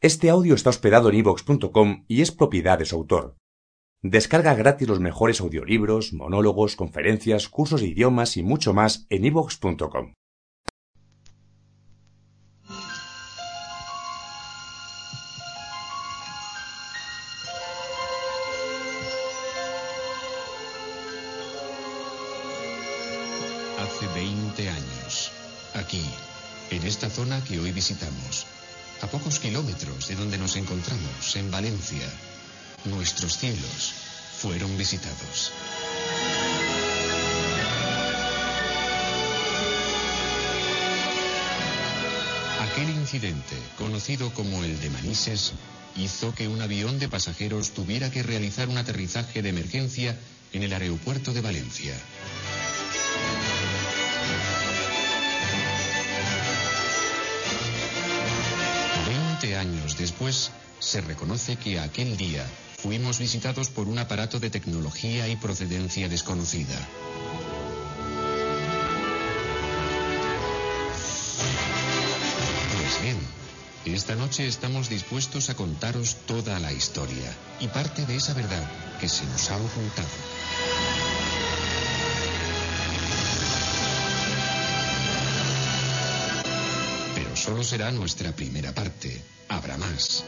Este audio está hospedado en ivox.com y es propiedad de su autor. Descarga gratis los mejores audiolibros, monólogos, conferencias, cursos de idiomas y mucho más en ivox.com. Hace 20 años, aquí, en esta zona que hoy visitamos, a pocos kilómetros de donde nos encontramos, en Valencia, nuestros cielos fueron visitados. Aquel incidente, conocido como el de Manises, hizo que un avión de pasajeros tuviera que realizar un aterrizaje de emergencia en el aeropuerto de Valencia. Años después, se reconoce que aquel día fuimos visitados por un aparato de tecnología y procedencia desconocida. Pues bien, esta noche estamos dispuestos a contaros toda la historia y parte de esa verdad que se nos ha ocultado. Solo será nuestra primera parte. Habrá más.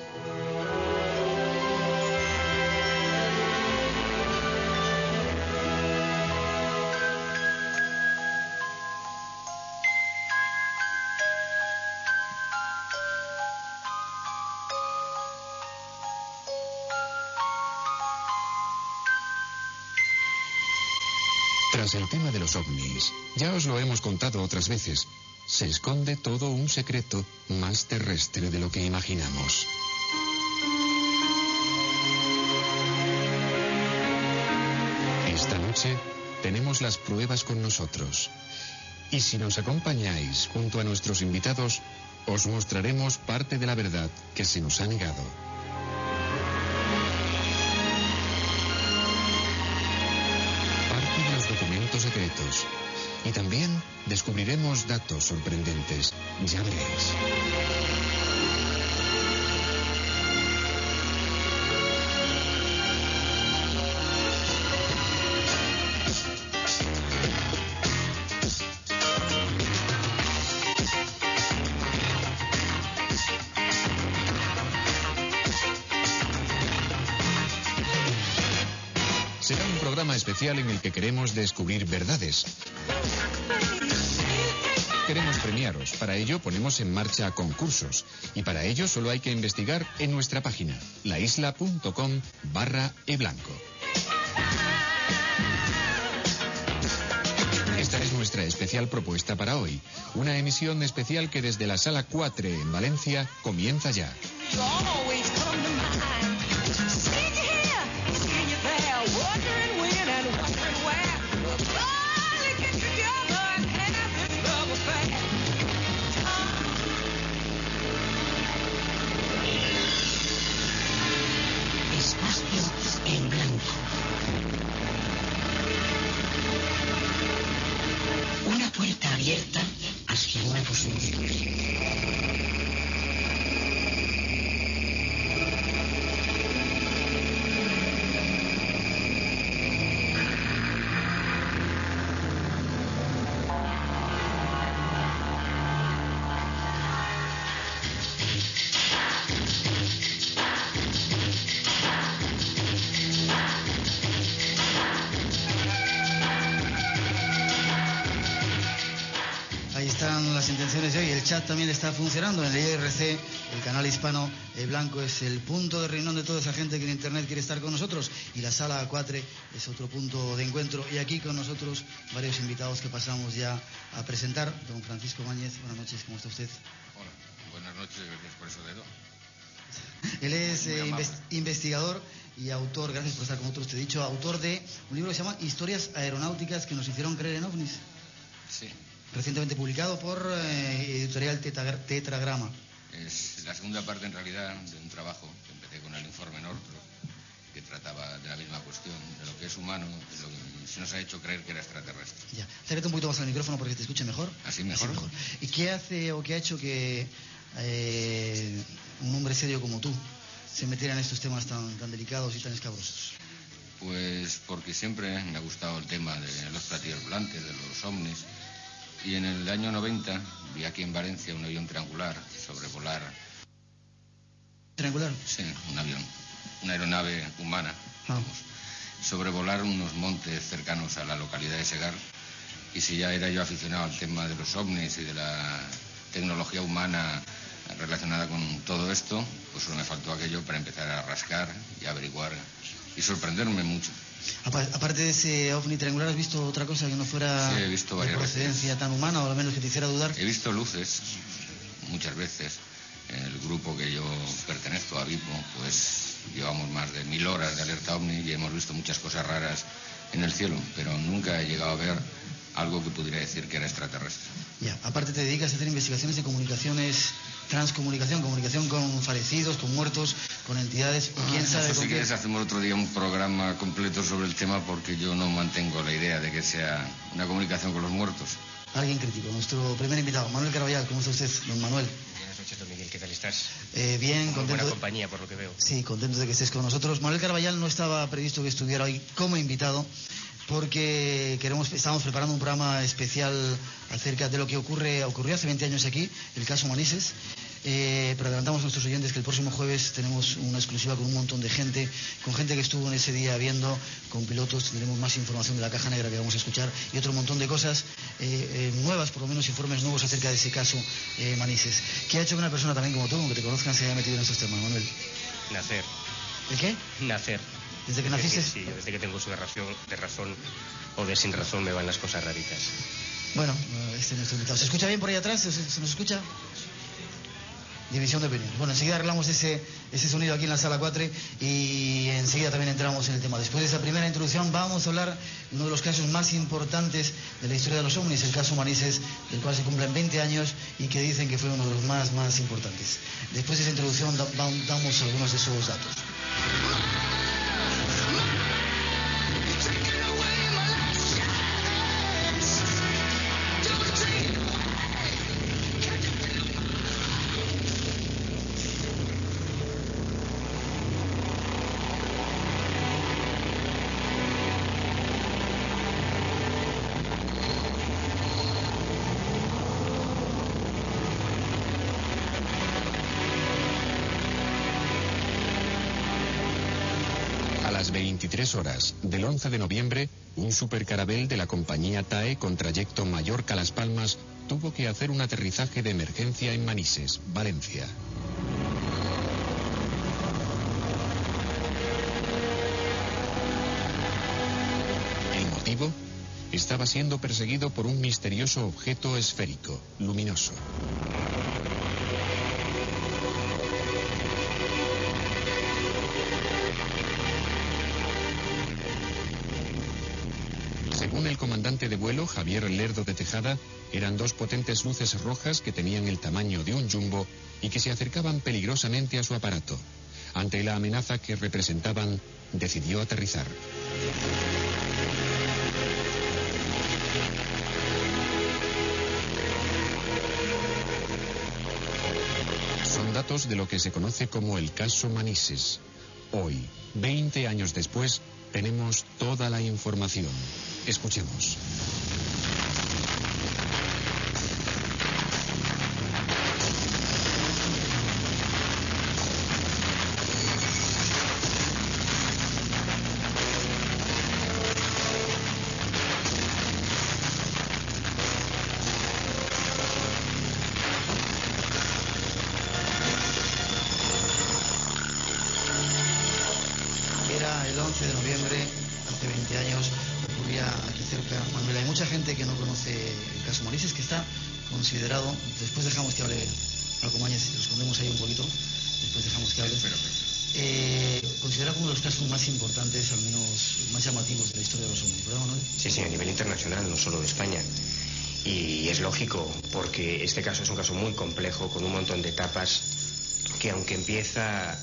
Tras el tema de los ovnis, ya os lo hemos contado otras veces, se esconde todo un secreto más terrestre de lo que imaginamos. Esta noche tenemos las pruebas con nosotros. Y si nos acompañáis junto a nuestros invitados, os mostraremos parte de la verdad que se nos ha negado. Parte de los documentos secretos. Y también descubriremos datos sorprendentes. Ya veréis. Será un programa especial en el que queremos descubrir verdades. Para ello ponemos en marcha concursos. Y para ello solo hay que investigar en nuestra página, laisla.com barra eblanco. Esta es nuestra especial propuesta para hoy. Una emisión especial que desde la sala 4 en Valencia comienza ya. También está funcionando en el IRC, el canal hispano eh, blanco es el punto de reunión de toda esa gente que en internet quiere estar con nosotros y la sala 4 es otro punto de encuentro. Y aquí con nosotros varios invitados que pasamos ya a presentar. Don Francisco Mañez, buenas noches, ¿cómo está usted? Hola, buenas noches, gracias por eso dedo. Él es eh, amable. inves- investigador y autor, gracias por estar con nosotros, te he dicho, autor de un libro que se llama Historias aeronáuticas que nos hicieron creer en ovnis. Sí, recientemente publicado por eh, editorial Tetra- Tetragrama. es la segunda parte en realidad de un trabajo que empecé con el informe Northrop, que trataba de la misma cuestión, de lo que es humano, de lo que se nos ha hecho creer que era extraterrestre. Ya, acércate un poquito más al micrófono para que te escuche mejor. ¿Así mejor? ¿Y qué hace o qué ha hecho que eh, un hombre serio como tú se metiera en estos temas tan, tan delicados y tan escabrosos? Pues porque siempre me ha gustado el tema de los platillos volantes, de los ovnis. Y en el año 90 vi aquí en Valencia un avión triangular sobrevolar. ¿Triangular? Sí, un avión, una aeronave humana, Ah. vamos, sobrevolar unos montes cercanos a la localidad de Segar. Y si ya era yo aficionado al tema de los ovnis y de la tecnología humana relacionada con todo esto, pues solo me faltó aquello para empezar a rascar y averiguar y sorprenderme mucho. Apa- Aparte de ese ovni triangular, ¿has visto otra cosa que no fuera Sí, he visto de procedencia tan humana o al menos que te hiciera dudar? He visto luces muchas veces. El grupo que yo pertenezco a Vipo, pues llevamos más de mil horas de alerta ovni y hemos visto muchas cosas raras en el cielo, pero nunca he llegado a ver algo que pudiera decir que era extraterrestre. Ya, aparte te dedicas a hacer investigaciones de comunicaciones, transcomunicación, comunicación con fallecidos, con muertos, con entidades, o quién sabe Eso si qué. quieres hacemos otro día un programa completo sobre el tema porque yo no mantengo la idea de que sea una comunicación con los muertos. Alguien crítico, nuestro primer invitado, Manuel Carvallal, ¿cómo está usted, don Manuel? Buenas noches, don Miguel, ¿qué tal estás? Eh, bien, Muy contento. buena de- compañía, por lo que veo. Sí, contento de que estés con nosotros. Manuel Carvallal no estaba previsto que estuviera hoy como invitado porque queremos, estamos preparando un programa especial acerca de lo que ocurre, ocurrió hace 20 años aquí, el caso Manises. Eh, pero adelantamos a nuestros oyentes que el próximo jueves tenemos una exclusiva con un montón de gente, con gente que estuvo en ese día viendo, con pilotos, tendremos más información de la caja negra que vamos a escuchar y otro montón de cosas eh, eh, nuevas, por lo menos informes nuevos acerca de ese caso eh, Manises. ¿Qué ha hecho que una persona también como tú, que te conozcan, se haya metido en estos temas, Manuel? Nacer. ¿El qué? Nacer. ¿Desde que naciste? Sí, yo desde que tengo uso de razón, de razón o de sin razón me van las cosas raritas. Bueno, este es nuestro invitado. ¿Se escucha bien por ahí atrás? ¿Se, se nos escucha? División de opiniones. Bueno, enseguida arreglamos ese, ese sonido aquí en la sala 4 y enseguida también entramos en el tema. Después de esa primera introducción vamos a hablar de uno de los casos más importantes de la historia de los ovnis, el caso Manises, del cual se cumplen 20 años y que dicen que fue uno de los más, más importantes. Después de esa introducción da- da- damos algunos de esos datos. Del 11 de noviembre, un supercarabel de la compañía TAE con trayecto Mallorca-Las Palmas tuvo que hacer un aterrizaje de emergencia en Manises, Valencia. El motivo estaba siendo perseguido por un misterioso objeto esférico, luminoso. Según el comandante de vuelo, Javier Lerdo de Tejada, eran dos potentes luces rojas que tenían el tamaño de un jumbo y que se acercaban peligrosamente a su aparato. Ante la amenaza que representaban, decidió aterrizar. Son datos de lo que se conoce como el caso Manises. Hoy, 20 años después, tenemos toda la información. Escuchemos. Es lógico, porque este caso es un caso muy complejo, con un montón de etapas, que aunque empieza,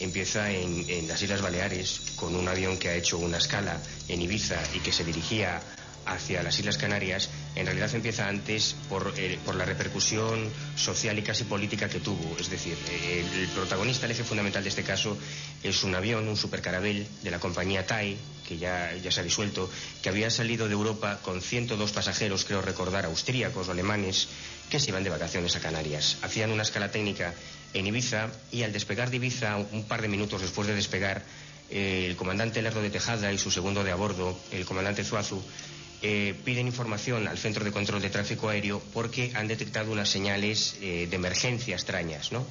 empieza en, en las Islas Baleares, con un avión que ha hecho una escala en Ibiza y que se dirigía hacia las Islas Canarias, en realidad empieza antes por, eh, por la repercusión social y casi política que tuvo. Es decir, eh, el, protagonista, el eje fundamental de este caso, es un avión, un supercarabel de la compañía TAI, que ya, ya se ha disuelto, que había salido de Europa con 102 pasajeros, creo recordar, austríacos o alemanes, que se iban de vacaciones a Canarias. Hacían una escala técnica en Ibiza y al despegar de Ibiza, un par de minutos después de despegar, eh, el comandante Lerdo de Tejada y su segundo de a bordo, el comandante Zuazu, eh, piden información al Centro de Control de Tráfico Aéreo porque han detectado unas señales eh, de emergencia extrañas, ¿no?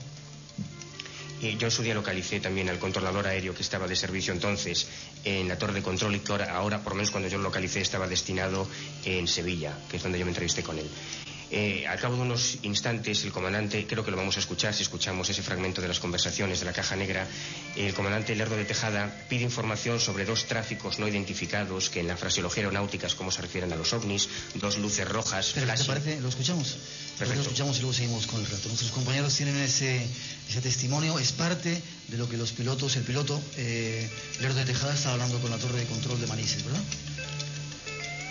Y yo en su día localicé también al controlador aéreo que estaba de servicio entonces en la torre de control y que ahora, ahora, por lo menos cuando yo lo localicé, estaba destinado en Sevilla, que es donde yo me entrevisté con él. Eh, al cabo de unos instantes, el comandante, creo que lo vamos a escuchar si escuchamos ese fragmento de las conversaciones de la Caja Negra, el comandante Lerdo de Tejada pide información sobre dos tráficos no identificados que en la fraseología aeronáutica es como se refieren a los ovnis, dos luces rojas. Pero, ¿te parece? ¿Lo escuchamos? Lo escuchamos y luego seguimos con el rato. Nuestros compañeros tienen ese, ese testimonio, es parte de lo que los pilotos, el piloto eh, Lerdo de Tejada está hablando con la torre de control de Manises, ¿verdad?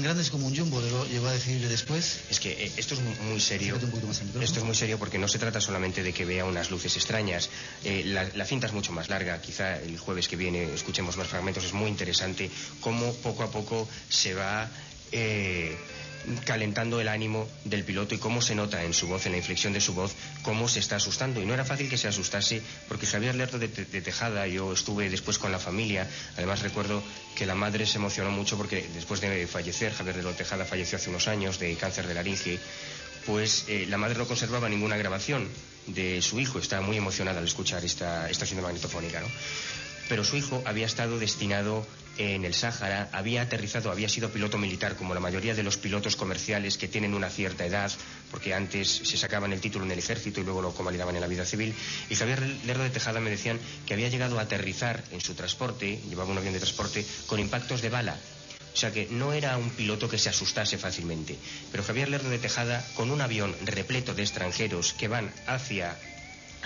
tan grandes como un jumbo, llegó a decirle después. Es que eh, esto es muy, serio. Esto es muy serio porque no se trata solamente de que vea unas luces extrañas. Eh, la, cinta es mucho más larga. Quizá el jueves que viene escuchemos más fragmentos. Es muy interesante cómo poco a poco se va calentando el ánimo del piloto y cómo se nota en su voz, en la inflexión de su voz, cómo se está asustando. Y no era fácil que se asustase porque Javier Lerdo de, de, Tejada, yo estuve después con la familia, además recuerdo que la madre se emocionó mucho porque después de fallecer, Javier Lerdo de Tejada falleció hace unos años de cáncer de laringe, pues eh, la madre no conservaba ninguna grabación de su hijo, estaba muy emocionada al escuchar esta estación magnetofónica, ¿no? Pero su hijo había estado destinado en el Sáhara, había aterrizado, había sido piloto militar, como la mayoría de los pilotos comerciales que tienen una cierta edad, porque antes se sacaban el título en el ejército y luego lo convalidaban en la vida civil. Y Javier Lerdo de Tejada me decían que había llegado a aterrizar en su transporte, llevaba un avión de transporte, con impactos de bala. O sea que no era un piloto que se asustase fácilmente. Pero Javier Lerdo de Tejada, con un avión repleto de extranjeros que van hacia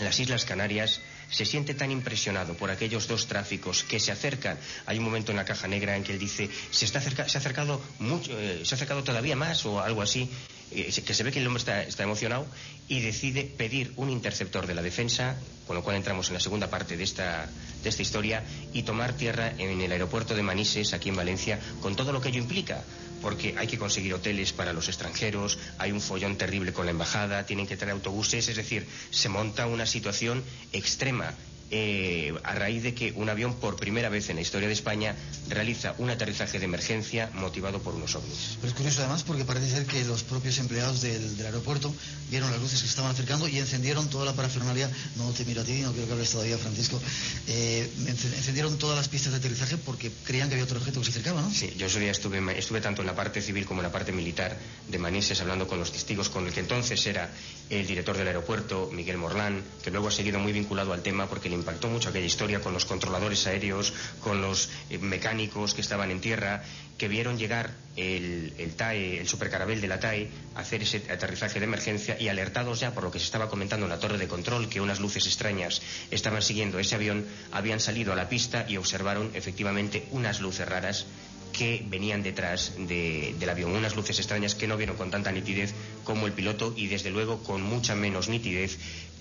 las Islas Canarias, se siente tan impresionado por aquellos dos tráficos que se acercan. Hay un momento en la caja negra en que él dice, se, está se ha acercado mucho, eh, se ha acercado todavía más o algo así, eh, que se ve que el hombre está, está, emocionado y decide pedir un interceptor de la defensa, con lo cual entramos en la segunda parte de esta, de esta historia, y tomar tierra en el aeropuerto de Manises, aquí en Valencia, con todo lo que ello implica porque hay que conseguir hoteles para los extranjeros, hay un follón terrible con la embajada, tienen que traer autobuses, es decir, se monta una situación extrema eh, a raíz de que un avión por primera vez en la historia de España realiza un aterrizaje de emergencia motivado por unos ovnis. Pero es curioso además porque parece ser que los propios empleados del, aeropuerto vieron las luces que estaban acercando y encendieron toda la parafernalia, no te miro a ti, no quiero que hables todavía Francisco, eh, encendieron todas las pistas de aterrizaje porque creían que había otro objeto que se acercaba, ¿no? Sí, yo ese día estuve, estuve tanto en la parte civil como en la parte militar de Manises hablando con los testigos, con el que entonces era el director del aeropuerto, Miguel Morlán, que luego ha seguido muy vinculado al tema porque le impactó mucho aquella historia con los controladores aéreos, con los eh, mecánicos que estaban en tierra, que vieron llegar el, el, TAE, el supercarabel de la TAE, hacer ese aterrizaje de emergencia y alertados ya por lo que se estaba comentando en la torre de control, que unas luces extrañas estaban siguiendo ese avión, habían salido a la pista y observaron efectivamente unas luces raras que venían detrás del avión. Unas luces extrañas que no vieron con tanta nitidez como el piloto y desde luego con mucha menos nitidez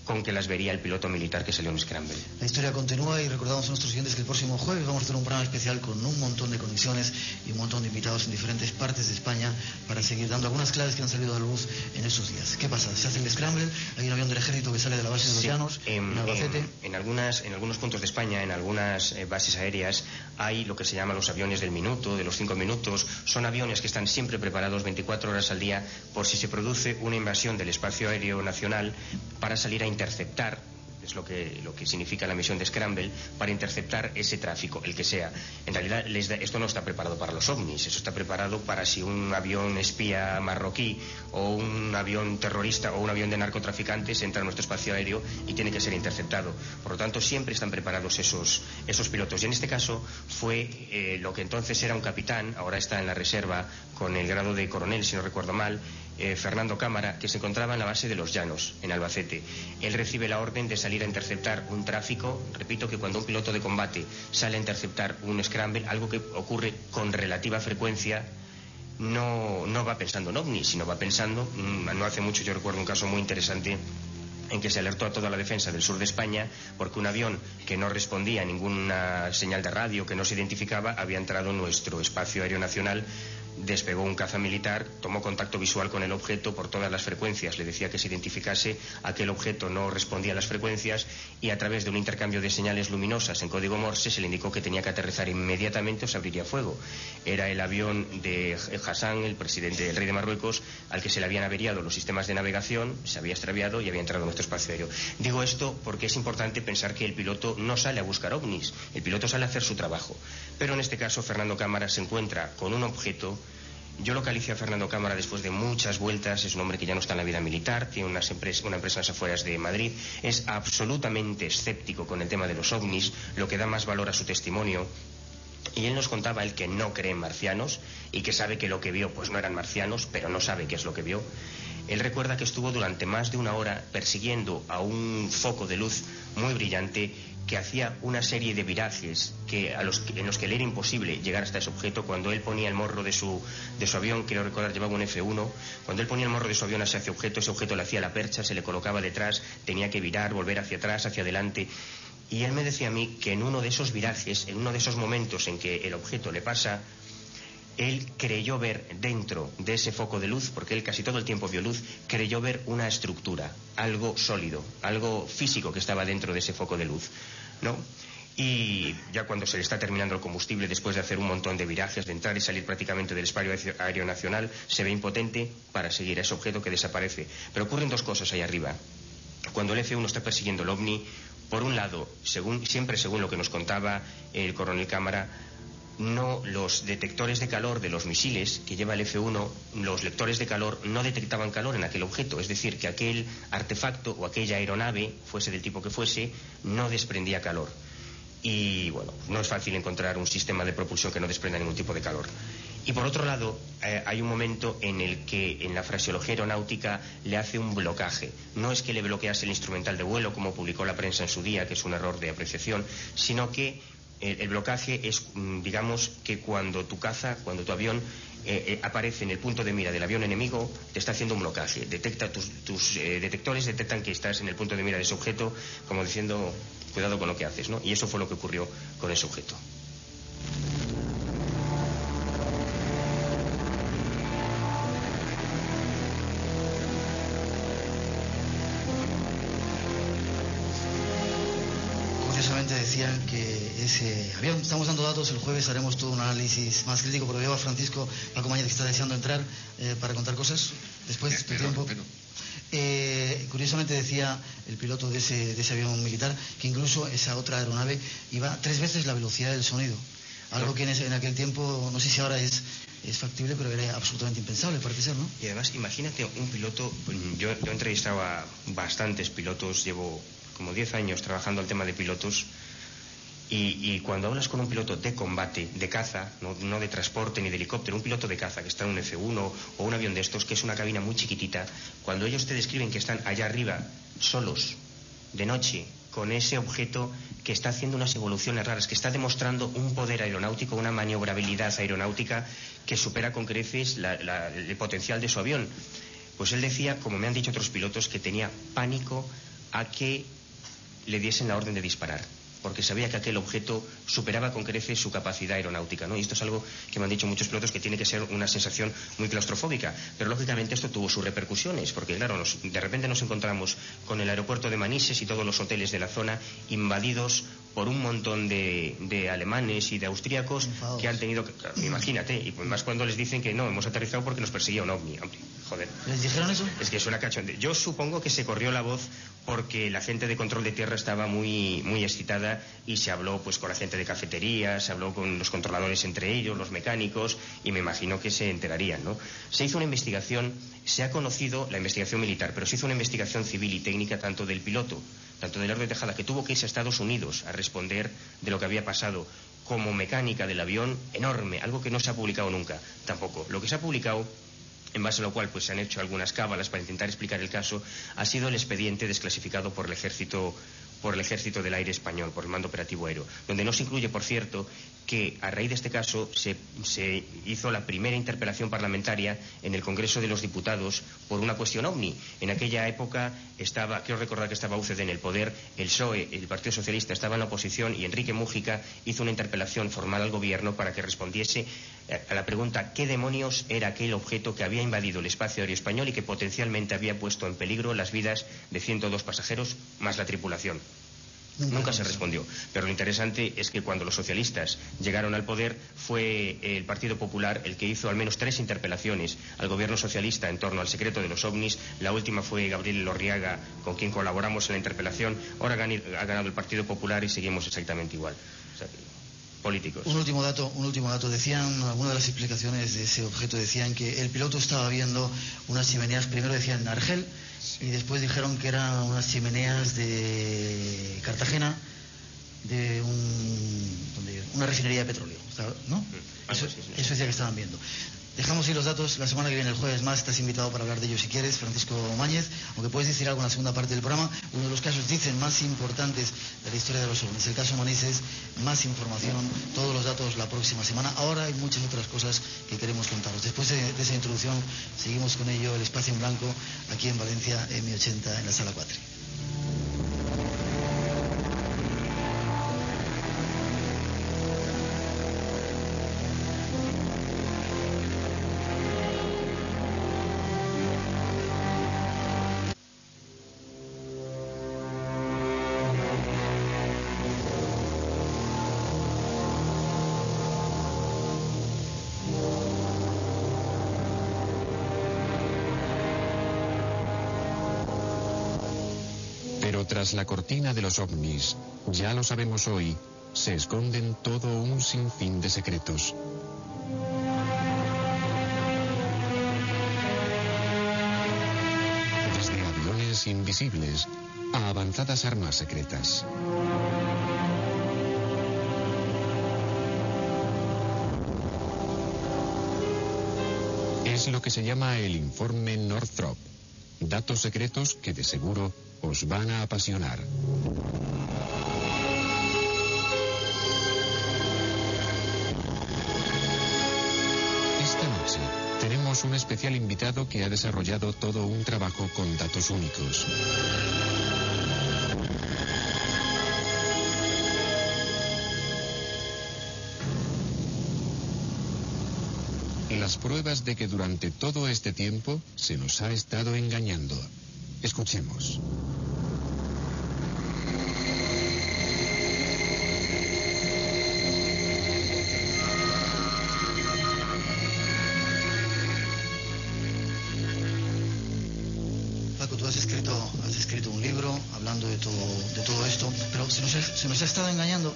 con que las vería el piloto militar que salió en Scramble. La historia continúa y recordamos a nuestros siguientes que el próximo jueves vamos a tener un programa especial con un montón de conexiones y un montón de invitados en diferentes partes de España para seguir dando algunas claves que han salido a la luz en estos días. ¿Qué pasa? Se hace el Scramble, hay un avión del ejército que sale de la base de los Llanos, en, Albacete. En, algunas, en algunos puntos de España, en algunas eh, bases aéreas, hay lo que se llaman los aviones del minuto, de los cinco minutos. Son aviones que están siempre preparados 24 horas al día por si se produce una invasión del espacio aéreo nacional para salir a interceptar es lo que, lo que significa la misión de Scramble, para interceptar ese tráfico, el que sea. En realidad, esto no está preparado para los ovnis, eso está preparado para si un avión espía marroquí o un avión terrorista o un avión de narcotraficantes entra en nuestro espacio aéreo y tiene que ser interceptado. Por lo tanto, siempre están preparados esos, esos pilotos. Y en este caso fue eh, lo que entonces era un capitán, ahora está en la reserva con el grado de coronel, si no recuerdo mal, eh, Fernando Cámara, que se encontraba en la base de los Llanos, en Albacete. Él recibe la orden de salir a interceptar un tráfico. Repito que cuando un piloto de combate sale a interceptar un scramble, algo que ocurre con relativa frecuencia, no, no va pensando en ovnis, sino va pensando, mm, no hace mucho yo recuerdo un caso muy interesante en que se alertó a toda la defensa del sur de España porque un avión que no respondía a ninguna señal de radio, que no se identificaba, había entrado en nuestro espacio aéreo nacional despegó un caza militar, tomó contacto visual con el objeto por todas las frecuencias, le decía que se identificase, aquel objeto no respondía a las frecuencias y a través de un intercambio de señales luminosas en código Morse se le indicó que tenía que aterrizar inmediatamente o se abriría fuego. Era el avión de Hassan, el presidente del rey de Marruecos, al que se le habían averiado los sistemas de navegación, se había extraviado y había entrado en nuestro espacio aéreo. Digo esto porque es importante pensar que el piloto no sale a buscar ovnis, el piloto sale a hacer su trabajo. Pero en este caso Fernando Cámara se encuentra con un objeto yo localicé a Fernando Cámara después de muchas vueltas. Es un hombre que ya no está en la vida militar, tiene una empresa, una empresa en las afueras de Madrid. Es absolutamente escéptico con el tema de los ovnis, lo que da más valor a su testimonio. Y él nos contaba el que no cree en marcianos y que sabe que lo que vio pues no eran marcianos, pero no sabe qué es lo que vio. Él recuerda que estuvo durante más de una hora persiguiendo a un foco de luz muy brillante que hacía una serie de virajes que, a los, en los que le era imposible llegar hasta ese objeto. Cuando él ponía el morro de su, de su avión, quiero recordar, llevaba un F1, cuando él ponía el morro de su avión hacia ese objeto, ese objeto le hacía la percha, se le colocaba detrás, tenía que virar, volver hacia atrás, hacia adelante. Y él me decía a mí que en uno de esos virajes, en uno de esos momentos en que el objeto le pasa, él creyó ver dentro de ese foco de luz, porque él casi todo el tiempo vio luz, creyó ver una estructura, algo sólido, algo físico que estaba dentro de ese foco de luz, ¿no? Y ya cuando se le está terminando el combustible, después de hacer un montón de virajes, de entrar y salir prácticamente del espacio aéreo nacional, se ve impotente para seguir a ese objeto que desaparece. Pero ocurren dos cosas ahí arriba. Cuando el F-1 está persiguiendo el OVNI, por un lado, según, siempre según lo que nos contaba el coronel Cámara, no los detectores de calor de los misiles que lleva el F-1, los lectores de calor no detectaban calor en aquel objeto, es decir, que aquel artefacto o aquella aeronave, fuese del tipo que fuese, no desprendía calor. Y bueno, no es fácil encontrar un sistema de propulsión que no desprenda ningún tipo de calor. Y por otro lado, eh, hay un momento en el que en la fraseología aeronáutica le hace un blocaje. No es que le bloquease el instrumental de vuelo, como publicó la prensa en su día, que es un error de apreciación, sino que el, blocaje es, mm, digamos, que cuando tu caza, cuando tu avión eh, eh, aparece en el punto de mira del avión enemigo, te está haciendo un blocaje. Detecta tus, eh, detectores detectan que estás en el punto de mira de ese objeto, como diciendo, cuidado con lo que haces, ¿no? Y eso fue lo que ocurrió con ese objeto. Que ese avión, estamos dando datos, el jueves haremos todo un análisis más crítico, pero veo a Francisco Paco Mañez que está deseando entrar eh, para contar cosas después de tiempo. Eh, curiosamente decía el piloto de ese, de ese avión militar que incluso esa otra aeronave iba tres veces la velocidad del sonido. Algo que en, en, aquel tiempo, no sé si ahora es, es factible, pero era absolutamente impensable, parece ser, ¿no? Y además, imagínate un piloto, yo, yo he entrevistado a bastantes pilotos, llevo como 10 años trabajando el tema de pilotos y, cuando hablas con un piloto de combate, de caza, no, de transporte ni de helicóptero, un piloto de caza que está en un F1 o un avión de estos, que es una cabina muy chiquitita, cuando ellos te describen que están allá arriba, solos, de noche, con ese objeto que está haciendo unas evoluciones raras, que está demostrando un poder aeronáutico, una maniobrabilidad aeronáutica que supera con creces el potencial de su avión. Pues él decía, como me han dicho otros pilotos, que tenía pánico a que le diesen la orden de disparar porque sabía que aquel objeto superaba con creces su capacidad aeronáutica. ¿no? Y esto es algo que me han dicho muchos pilotos que tiene que ser una sensación muy claustrofóbica. Pero lógicamente esto tuvo sus repercusiones, porque claro, de repente nos encontramos con el aeropuerto de Manises y todos los hoteles de la zona invadidos por un montón de, alemanes y de austríacos que han tenido imagínate, y pues más cuando les dicen que no, hemos aterrizado porque nos perseguía un ovni. Joder. ¿Les dijeron eso? Es que suena cachonde. Yo supongo que se corrió la voz porque la gente de control de tierra estaba muy, muy excitada y se habló pues con la gente de cafetería, se habló con los controladores entre ellos, los mecánicos, y me imagino que se enterarían, ¿no? Se hizo una investigación, se ha conocido la investigación militar, pero se hizo una investigación civil y técnica tanto del piloto, tanto del de Tejada, que tuvo que irse a Estados Unidos a responder de lo que había pasado, como mecánica del avión, enorme, algo que no se ha publicado nunca, tampoco. Lo que se ha publicado en base a lo cual pues, se han hecho algunas cábalas para intentar explicar el caso, ha sido el expediente desclasificado por el ejército por el Ejército del Aire Español, por el Mando Operativo Aéreo, donde no se incluye, por cierto, que a raíz de este caso se, hizo la primera interpelación parlamentaria en el Congreso de los Diputados por una cuestión ovni. En aquella época estaba, quiero recordar que estaba UCD en el poder, el PSOE, el Partido Socialista, estaba en oposición y Enrique Mújica hizo una interpelación formal al Gobierno para que respondiese eh, a la pregunta ¿qué demonios era aquel objeto que había invadido el espacio aéreo español y que potencialmente había puesto en peligro las vidas de 102 pasajeros más la tripulación? Nunca se respondió. Pero lo interesante es que cuando los socialistas llegaron al poder fue el Partido Popular el que hizo al menos tres interpelaciones al gobierno socialista en torno al secreto de los ovnis. La última fue Gabriel Lorriaga, con quien colaboramos en la interpelación. Ahora ha ganado el Partido Popular y seguimos exactamente igual. políticos. Un último dato, un último dato. Decían, algunas de las explicaciones de ese objeto decían que el piloto estaba viendo unas chimeneas, primero decían en Argel, y después dijeron que eran unas chimeneas de Cartagena de una refinería de petróleo, ¿no? Mm, eso, eso decía que estaban viendo. Dejamos ahí los datos. La semana que viene, el jueves más, estás invitado para hablar de ellos si quieres, Francisco Máñez. Aunque puedes decir algo en la segunda parte del programa. Uno de los casos, dicen, más importantes de la historia de los ovnis. El caso Manises, más información, todos los datos la próxima semana. Ahora hay muchas otras cosas que queremos contaros. Después de, de esa introducción, seguimos con ello, el espacio en blanco, aquí en Valencia, M80, en la sala 4. La cortina de los ovnis, ya lo sabemos hoy, se esconden todo un sinfín de secretos. Desde aviones invisibles a avanzadas armas secretas. Es lo que se llama el informe Northrop. Datos secretos que de seguro os van a apasionar. Esta noche tenemos un especial invitado que ha desarrollado todo un trabajo con datos únicos. Las pruebas de que durante todo este tiempo se nos ha estado engañando. Escuchemos. Se nos, ha, estado engañando.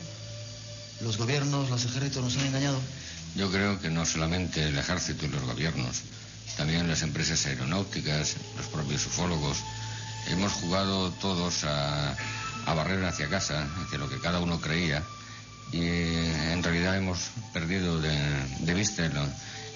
Los gobiernos, los ejércitos nos han engañado. Yo creo que no solamente el ejército y los gobiernos, también las empresas aeronáuticas, los propios ufólogos, hemos jugado todos a, a barrer hacia casa, hacia lo que cada uno creía, y eh, en realidad hemos perdido de, de vista el,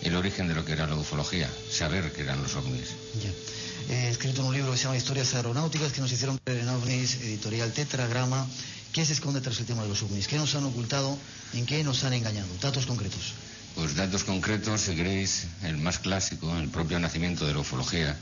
el, origen de lo que era la ufología, saber que eran los ovnis. Ya. He escrito un libro que se llama Historias aeronáuticas que nos hicieron creer en ovnis, editorial Tetragrama. ¿Qué se esconde tras el tema de los ovnis? ¿Qué nos han ocultado? ¿En qué nos han engañado? Datos concretos. Pues datos concretos, si queréis, el más clásico, el propio nacimiento de la ufología,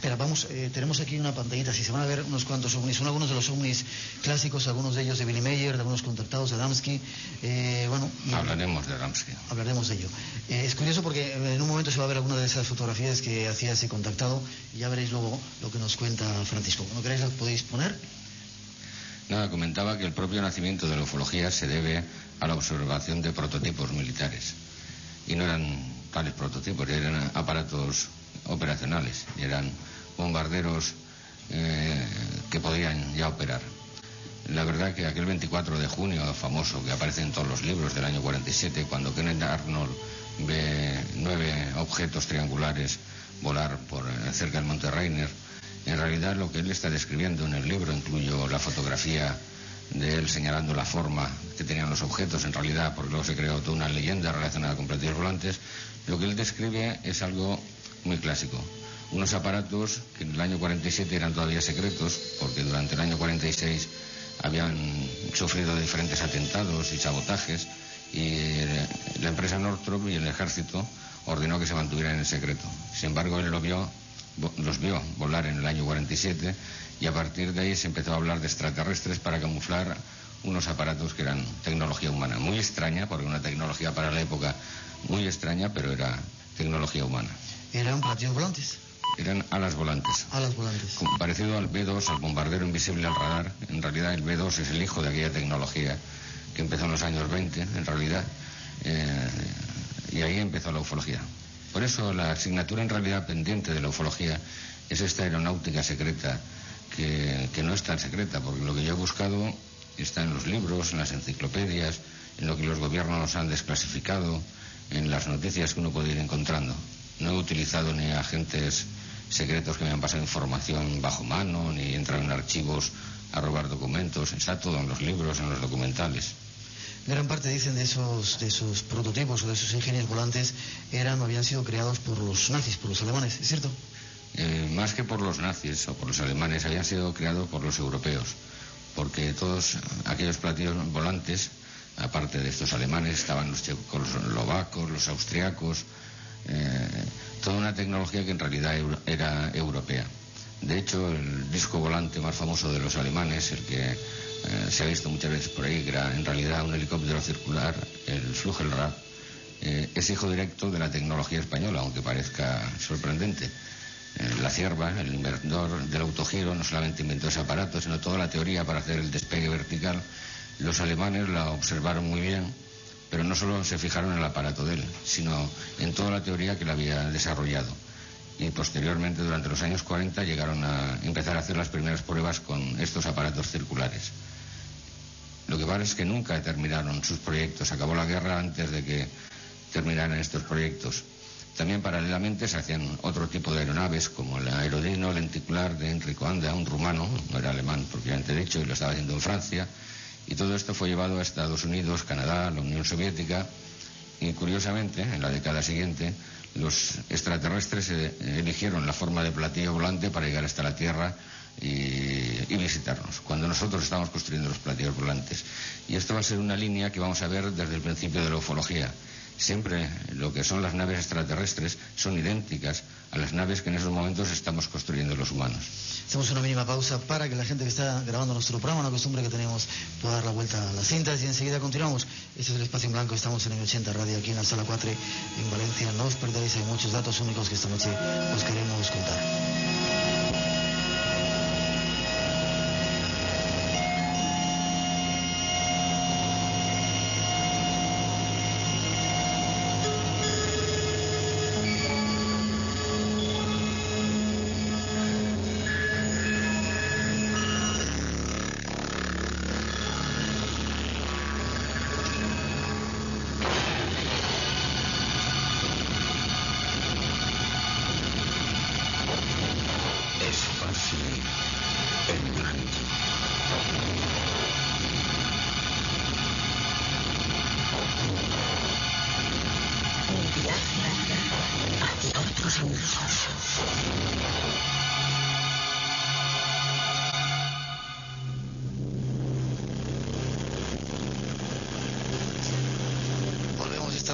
Espera, vamos, eh, tenemos aquí una pantallita, si se van a ver unos cuantos ovnis, son algunos de los ovnis clásicos, algunos de ellos de Billy Mayer, de algunos contactados de Adamski, eh, bueno... Hablaremos de Adamski. Hablaremos de ello. Eh, es curioso porque en un momento se va a ver alguna de esas fotografías que hacía ese contactado y ya veréis luego lo que nos cuenta Francisco. ¿No queréis lo podéis poner? Nada, comentaba que el propio nacimiento de la ufología se debe a la observación de prototipos militares. Y no eran tales prototipos, eran aparatos operacionales eran bombarderos eh, que podían ya operar. La verdad que aquel 24 de junio famoso que aparece en todos los libros del año 47, cuando Kenneth Arnold ve nueve objetos triangulares volar por eh, cerca del Monte Rainer, en realidad lo que él está describiendo en el libro, incluyo la fotografía de él señalando la forma que tenían los objetos, en realidad, porque luego se creó toda una leyenda relacionada con platillos volantes, lo que él describe es algo muy clásico. Unos aparatos que en el año 47 eran todavía secretos, porque durante el año 46 habían sufrido diferentes atentados y sabotajes, y la empresa Northrop y el ejército ordenó que se mantuvieran en secreto. Sin embargo, él lo vio, los vio volar en el año 47 y a partir de ahí se empezó a hablar de extraterrestres para camuflar unos aparatos que eran tecnología humana. Muy extraña, porque una tecnología para la época muy extraña, pero era tecnología humana. ¿Eran platillos volantes? Eran alas volantes. Alas volantes. Parecido al B-2, al bombardero invisible al radar. En realidad el B-2 es el hijo de aquella tecnología que empezó en los años 20, en realidad. Eh, y ahí empezó la ufología. Por eso la asignatura en realidad pendiente de la ufología es esta aeronáutica secreta, que, no es tan secreta, porque lo que yo he buscado está en los libros, en las enciclopedias, en lo que los gobiernos han desclasificado, en las noticias que uno puede ir encontrando. No he utilizado ni agentes secretos que me han pasado información bajo mano, ni entrar en archivos a robar documentos. Está todo en los libros, en los documentales. Gran parte, dicen, de esos, de esos prototipos o de esos ingenios volantes eran o habían sido creados por los nazis, por los alemanes, ¿es cierto? Eh, más que por los nazis o por los alemanes, habían sido creados por los europeos, porque todos aquellos platillos volantes, aparte de estos alemanes, estaban los checoslovacos, los austriacos, eh, toda una tecnología que en realidad era europea. De hecho, el disco volante más famoso de los alemanes, el que eh, se ha visto muchas veces por ahí, que era en realidad un helicóptero circular, el Flugelrad, eh, es hijo directo de la tecnología española, aunque parezca sorprendente. Eh, la cierva, el inventor del autogiro, no solamente inventó ese aparato, sino toda la teoría para hacer el despegue vertical. Los alemanes la observaron muy bien pero no solo se fijaron en el aparato de él, sino en toda la teoría que él había desarrollado. Y posteriormente, durante los años 40, llegaron a empezar a hacer las primeras pruebas con estos aparatos circulares. Lo que pasa es que nunca terminaron sus proyectos. Acabó la guerra antes de que terminaran estos proyectos. También paralelamente se hacían otro tipo de aeronaves, como el aerodino lenticular de Enrico Anda, un rumano, no era alemán propiamente dicho, y lo estaba haciendo en Francia, y todo esto fue llevado a Estados Unidos, Canadá, la Unión Soviética y curiosamente, en la década siguiente, los extraterrestres eh, eligieron la forma de platillo volante para llegar hasta la Tierra y, visitarnos, cuando nosotros estamos construyendo los platillos volantes. Y esto va a ser una línea que vamos a ver desde el principio de la ufología. Siempre lo que son las naves extraterrestres son idénticas a las naves que en esos momentos estamos construyendo los humanos. Hacemos una mínima pausa para que la gente que está grabando nuestro programa, una costumbre que tenemos, pueda dar la vuelta a las cintas y enseguida continuamos. Este es el Espacio en Blanco, estamos en el 80 Radio aquí en la Sala 4 en Valencia. No os perdáis, hay muchos datos únicos que esta noche os queremos contar.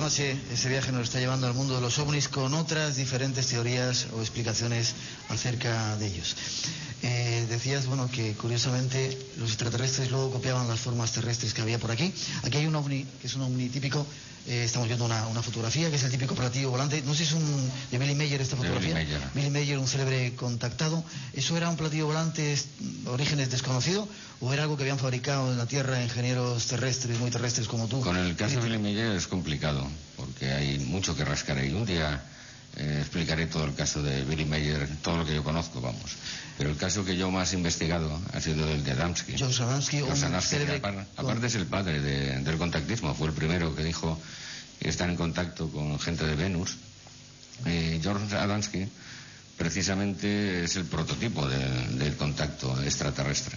Noche ese viaje nos está llevando al mundo de los ovnis con otras diferentes teorías o explicaciones acerca de ellos. Eh, decías, bueno, que curiosamente los extraterrestres luego copiaban las formas terrestres que había por aquí. Aquí hay un ovni, que es un ovni típico, eh, estamos viendo una, una, fotografía que es el típico platillo volante. No sé si es un de Billy Mayer esta fotografía. Billy Mayer. Billy Mayer, un célebre contactado. ¿Eso era un platillo volante, orígenes desconocido, o era algo que habían fabricado en la Tierra ingenieros terrestres, muy terrestres como tú? Con el caso de Billy Mayer es complicado, porque hay mucho que rascar ahí. Un día eh, explicaré todo el caso de Billy Mayer, todo lo que yo conozco, vamos. Pero el caso que yo más he investigado ha sido el de Adamski. George Adamski, un Adamski, célebre aparte, aparte es el padre de- del contactismo, fue el primero que dijo estar en contacto con gente de Venus. Eh, George Adamski precisamente es el prototipo del, del contacto extraterrestre.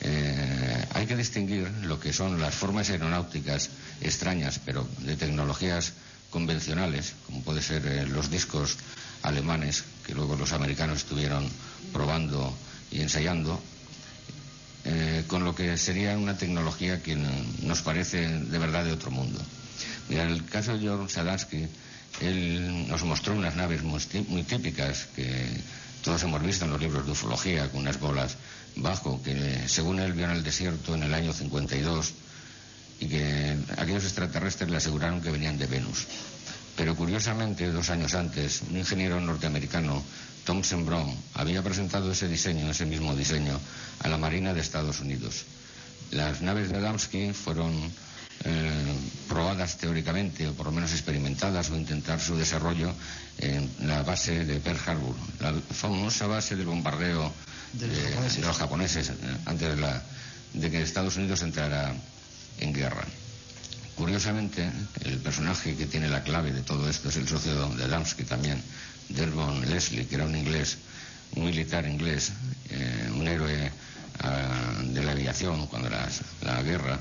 Eh, hay que distinguir lo que son las formas aeronáuticas extrañas, pero de tecnologías convencionales, como puede ser eh, los discos alemanes que luego los americanos estuvieron probando y ensayando, eh, con lo que sería una tecnología que nos parece de verdad de otro mundo. Mira, en el caso de George Sadansky, él nos mostró unas naves muy, tí- muy típicas que todos hemos visto en los libros de ufología, con unas bolas bajo, que según él vio en el desierto en el año 52 y que aquellos extraterrestres le aseguraron que venían de Venus. Pero curiosamente, dos años antes, un ingeniero norteamericano, Thomson Brown, había presentado ese diseño, ese mismo diseño, a la Marina de Estados Unidos. Las naves de Adamski fueron eh, probadas teóricamente, o por lo menos experimentadas, o intentar su desarrollo en la base de Pearl Harbor, la famosa base del bombardeo De los eh, japoneses. de los japoneses, eh, antes de, la- de que Estados Unidos entrara en guerra. Curiosamente, el personaje que tiene la clave de todo esto es el socio de Adamski también, Dermon Leslie, que era un inglés, un militar inglés, eh, un héroe ah, de la aviación cuando era la guerra.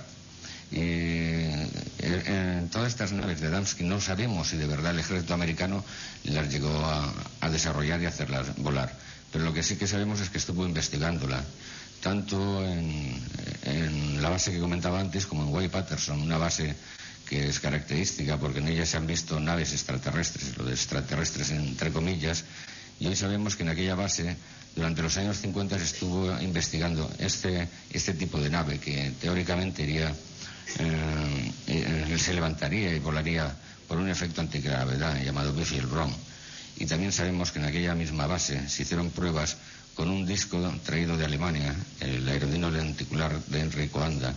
Y eh, en todas estas naves de Adamski no sabemos si de verdad el ejército americano las llegó a, a desarrollar y hacerlas volar. Pero lo que sí que sabemos es que estuvo investigándola, tanto en, la base que comentaba antes como en Way Patterson, una base que es característica porque en ella se han visto naves extraterrestres, lo de extraterrestres entre comillas, y hoy sabemos que en aquella base durante los años 50 se estuvo investigando este, este tipo de nave que teóricamente iría, eh, eh, se levantaría y volaría por un efecto antigravedad llamado Biffy-Brown. Y también sabemos que en aquella misma base se hicieron pruebas con un disco traído de Alemania, el aerodino lenticular de Enrico Anda,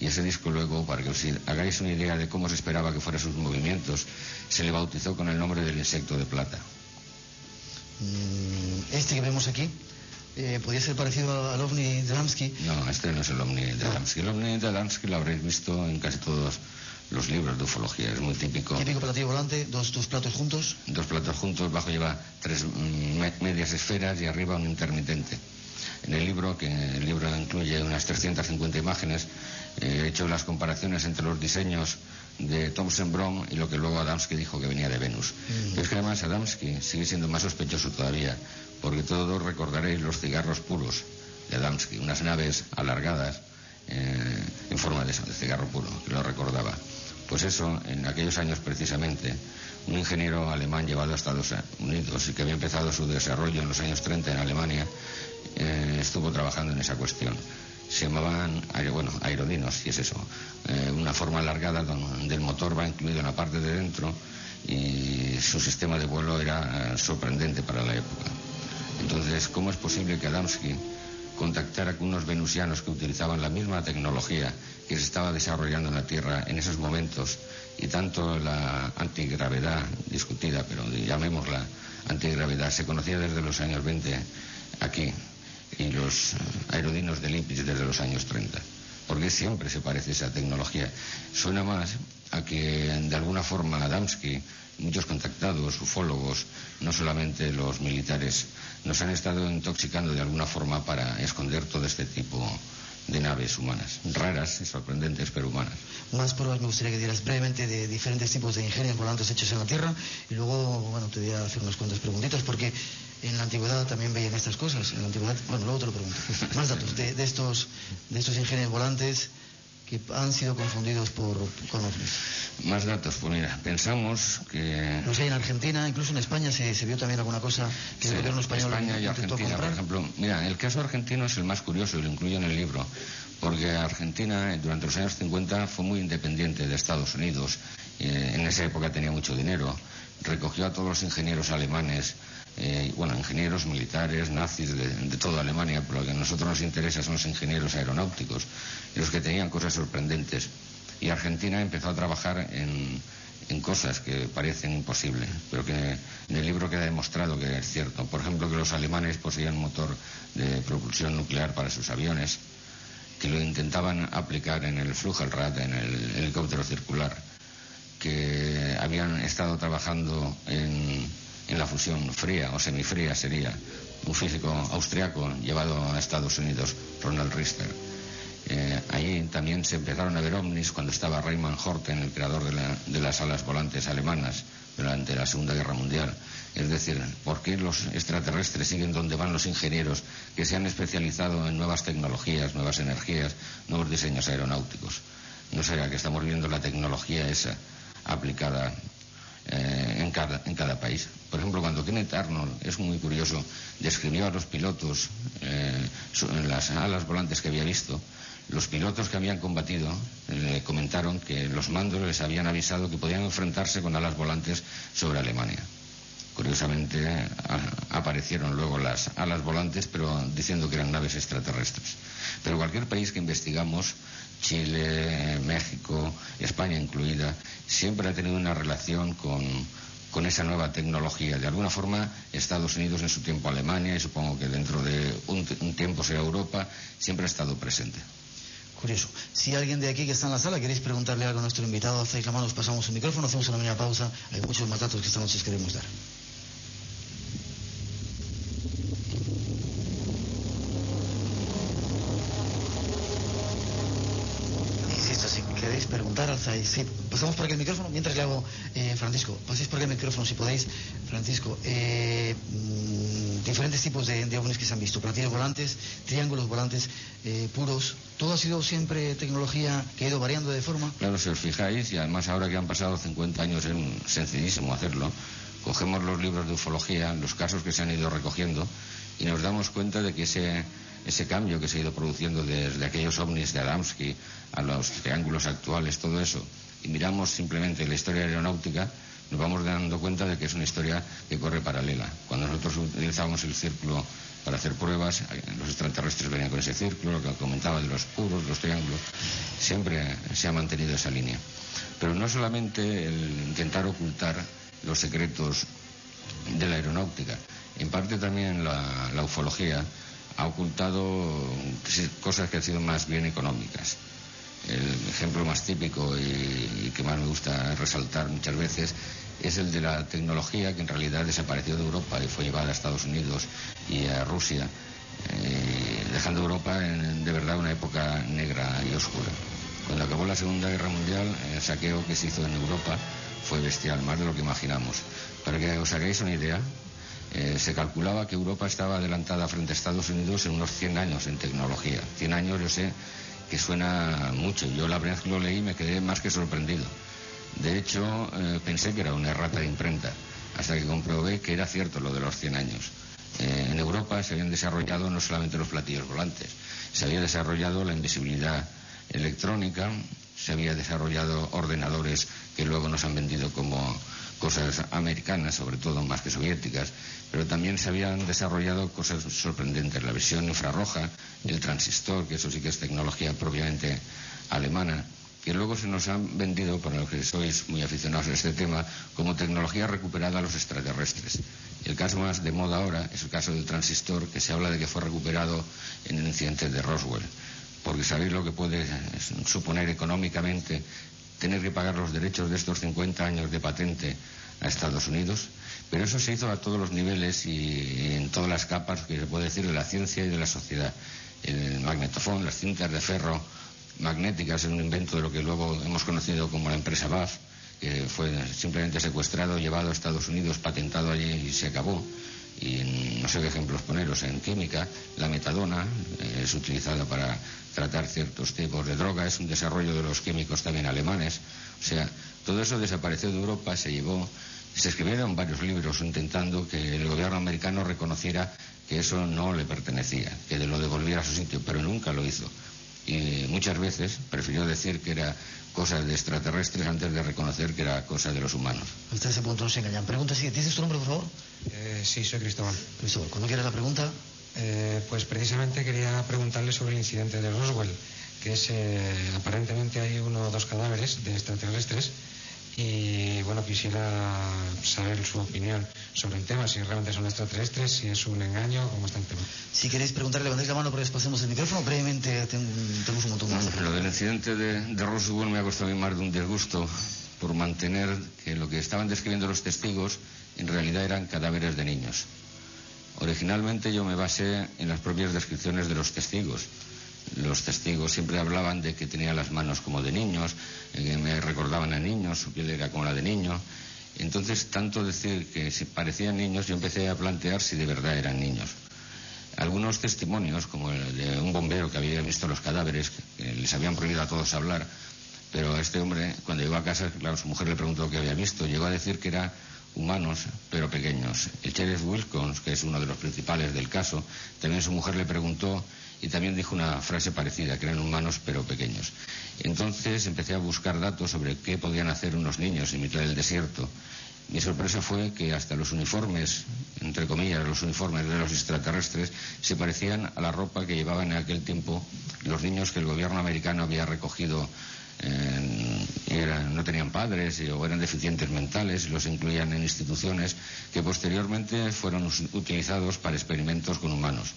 y ese disco luego, para que os hagáis una idea de cómo se esperaba que fueran sus movimientos, se le bautizó con el nombre del insecto de plata. Mm, Este que vemos aquí, eh, podría ser parecido al ovni de. No, este no es el ovni de Adamski. El ovni de Adamski lo habréis visto en casi todos los libros de ufología, es muy típico. Típico platillo volante, dos, dos platos juntos. Dos platos juntos, bajo lleva tres mm, me- medias esferas y arriba un intermitente. En el libro, que el libro incluye unas 350 imágenes, eh, he hecho las comparaciones entre los diseños de Thomson Brown y lo que luego Adamski dijo que venía de Venus. Pero es que además Adamski sigue siendo más sospechoso todavía, porque todos recordaréis los cigarros puros de Adamski, unas naves alargadas eh, en forma de, de cigarro puro, que lo recordaba. Pues eso, en aquellos años precisamente, un ingeniero alemán llevado a Estados Unidos y que había empezado su desarrollo en los años 30 en Alemania, eh, estuvo trabajando en esa cuestión. Se llamaban, bueno, aerodinos, si es eso, eh, una forma alargada donde el motor va incluido en la parte de dentro y su sistema de vuelo era eh, sorprendente para la época. Entonces, ¿cómo es posible que Adamski contactara con unos venusianos que utilizaban la misma tecnología que se estaba desarrollando en la Tierra en esos momentos y tanto la antigravedad discutida, pero llamémosla antigravedad, se conocía desde los años 20 aquí y los aerodinos de Limpis desde los años 30? Porque siempre se parece esa tecnología. Suena más a que de alguna forma Adamski, muchos contactados, ufólogos, no solamente los militares, nos han estado intoxicando de alguna forma para esconder todo este tipo de naves humanas, raras y sorprendentes, pero humanas. Más pruebas me gustaría que dieras brevemente de diferentes tipos de ingenios volantes hechos en la Tierra y luego, bueno, te voy a hacer unas cuantas preguntitas porque en la antigüedad también veían estas cosas. En la antigüedad, bueno, luego te lo pregunto. Más datos de, de estos, de estos ingenios volantes que han sido confundidos por, con ovnis? Más datos, pues mira, pensamos que... No sé, en Argentina, incluso en España se, se vio también alguna cosa que el Sí, gobierno español España y Argentina, por ejemplo. Mira, el caso argentino es el más curioso y lo incluyo en el libro, porque Argentina eh, durante los años 50 fue muy independiente de Estados Unidos. eh, en esa época tenía mucho dinero. Recogió a todos los ingenieros alemanes, eh, bueno, ingenieros militares, nazis de, de toda Alemania, pero lo que a nosotros nos interesa son los ingenieros aeronáuticos y los que tenían cosas sorprendentes. Y Argentina empezó a trabajar en, en cosas que parecen imposibles, pero que en el libro queda demostrado que es cierto. Por ejemplo, que los alemanes poseían motor de propulsión nuclear para sus aviones, que lo intentaban aplicar en el Flugelrad, en el helicóptero circular, que habían estado trabajando en, en la fusión fría o semifría sería, un físico austriaco llevado a Estados Unidos, Ronald Richter. Eh, allí también se empezaron a ver ovnis cuando estaba Raymond Horten, el creador de, la- de las alas volantes alemanas durante la Segunda Guerra Mundial. Es decir, ¿por qué los extraterrestres siguen donde van los ingenieros que se han especializado en nuevas tecnologías, nuevas energías, nuevos diseños aeronáuticos? No será que estamos viendo la tecnología esa aplicada eh, en, cada, en cada país. Por ejemplo, cuando Kenneth Arnold, es muy curioso, describió a los pilotos eh, las alas volantes que había visto, los pilotos que habían combatido eh, comentaron que los mandos les habían avisado que podían enfrentarse con alas volantes sobre Alemania. Curiosamente aparecieron luego las alas volantes, pero diciendo que eran naves extraterrestres. Pero cualquier país que investigamos, Chile, México, España incluida, siempre ha tenido una relación con, con esa nueva tecnología. De alguna forma, Estados Unidos en su tiempo Alemania, y supongo que dentro de un, tiempo será Europa, siempre ha estado presente. Curioso. Si alguien de aquí que está en la sala queréis preguntarle algo a nuestro invitado, hacéis la mano, os pasamos un micrófono, hacemos una pequeña pausa. Hay muchos más datos que esta noche os queremos dar. Pasamos por el micrófono mientras le hago, eh, Francisco, paséis por el micrófono si podéis. Francisco, eh, mm, diferentes tipos de, de ovnis que se han visto, platillos volantes, triángulos volantes eh, puros. Todo ha sido siempre tecnología que ha ido variando de forma. Claro, si os fijáis, y además ahora que han pasado 50 años es sencillísimo hacerlo, cogemos los libros de ufología, los casos que se han ido recogiendo, y nos damos cuenta de que ese, ese cambio que se ha ido produciendo desde aquellos ovnis de Adamski a los triángulos actuales, todo eso, y miramos simplemente la historia aeronáutica, nos vamos dando cuenta de que es una historia que corre paralela. Cuando nosotros utilizábamos el círculo para hacer pruebas, eh, los extraterrestres venían con ese círculo, lo que comentaba de los puros, los triángulos, siempre se ha mantenido esa línea. Pero no solamente el intentar ocultar los secretos de la aeronáutica, en parte también la, la ufología ha ocultado cosas que han sido más bien económicas. El ejemplo más típico y, que más me gusta resaltar muchas veces es el de la tecnología que en realidad desapareció de Europa y fue llevada a Estados Unidos y a Rusia, eh, dejando Europa en de verdad una época negra y oscura. Cuando acabó la Segunda Guerra Mundial, el saqueo que se hizo en Europa fue bestial, más de lo que imaginamos. Para que os hagáis una idea, eh, se calculaba que Europa estaba adelantada frente a Estados Unidos en unos 100 años en tecnología. 100 años yo sé que suena mucho. Yo la vez que lo leí me quedé más que sorprendido. De hecho, eh, pensé que era una errata de imprenta, hasta que comprobé que era cierto lo de los 100 años. Eh, en Europa se habían desarrollado no solamente los platillos volantes, se había desarrollado la invisibilidad electrónica, se había desarrollado ordenadores que luego nos han vendido como cosas americanas, sobre todo más que soviéticas, pero también se habían desarrollado cosas sorprendentes, la visión infrarroja, el transistor, que eso sí que es tecnología propiamente alemana, que luego se nos han vendido, para los que sois muy aficionados a este tema, como tecnología recuperada a los extraterrestres. El caso más de moda ahora es el caso del transistor, que se habla de que fue recuperado en el incidente de Roswell. Porque sabéis lo que puede suponer económicamente tener que pagar los derechos de estos 50 años de patente a Estados Unidos. Pero eso se hizo a todos los niveles y en todas las capas que se puede decir de la ciencia y de la sociedad. El magnetofón, las cintas de ferro magnéticas, es un invento de lo que luego hemos conocido como la empresa BAF, que fue simplemente secuestrado, llevado a Estados Unidos, patentado allí y se acabó. Y no sé qué ejemplos poneros. En química, la metadona eh, es utilizada para tratar ciertos tipos de droga, es un desarrollo de los químicos también alemanes. O sea, todo eso desapareció de Europa, se llevó, se escribieron varios libros intentando que el gobierno americano reconociera que eso no le pertenecía, que lo devolviera a su sitio, pero nunca lo hizo. Y muchas veces prefirió decir que era cosa de extraterrestres antes de reconocer que era cosa de los humanos. Hasta ese punto no se engañan. Pregunta siguiente. ¿Dices tu nombre, por favor? Eh, sí, soy Cristóbal. Cristóbal, cuando quieras la pregunta. Eh, pues precisamente quería preguntarle sobre el incidente de Roswell, que es eh, aparentemente hay uno o dos cadáveres de extraterrestres y bueno, quisiera saber su opinión sobre el tema, si realmente son extraterrestres, si es un engaño, cómo está el tema. Si queréis preguntarle, levantéis la mano para que pasemos el micrófono. Brevemente tenemos un montón de... Lo del incidente de, de Roswell me ha costado más de un disgusto por mantener que lo que estaban describiendo los testigos en realidad eran cadáveres de niños. Originalmente yo me basé en las propias descripciones de los testigos los testigos siempre hablaban de que tenía las manos como de niños, me recordaban a niños, su piel era como la de niño. Entonces, tanto decir que se parecían niños, yo empecé a plantear si de verdad eran niños. Algunos testimonios, como el de un bombero que había visto los cadáveres, que les habían prohibido a todos hablar, pero este hombre, cuando llegó a casa, claro, su mujer le preguntó qué había visto, llegó a decir que eran humanos, pero pequeños. El sheriff Wilkins, que es uno de los principales del caso, también su mujer le preguntó y también dijo una frase parecida, que eran humanos pero pequeños. Entonces empecé a buscar datos sobre qué podían hacer unos niños en mitad del desierto. Mi sorpresa fue que hasta los uniformes, entre comillas, los uniformes de los extraterrestres, se parecían a la ropa que llevaban en aquel tiempo los niños que el gobierno americano había recogido. no tenían padres o eran deficientes mentales, los incluían en instituciones que posteriormente fueron utilizados para experimentos con humanos.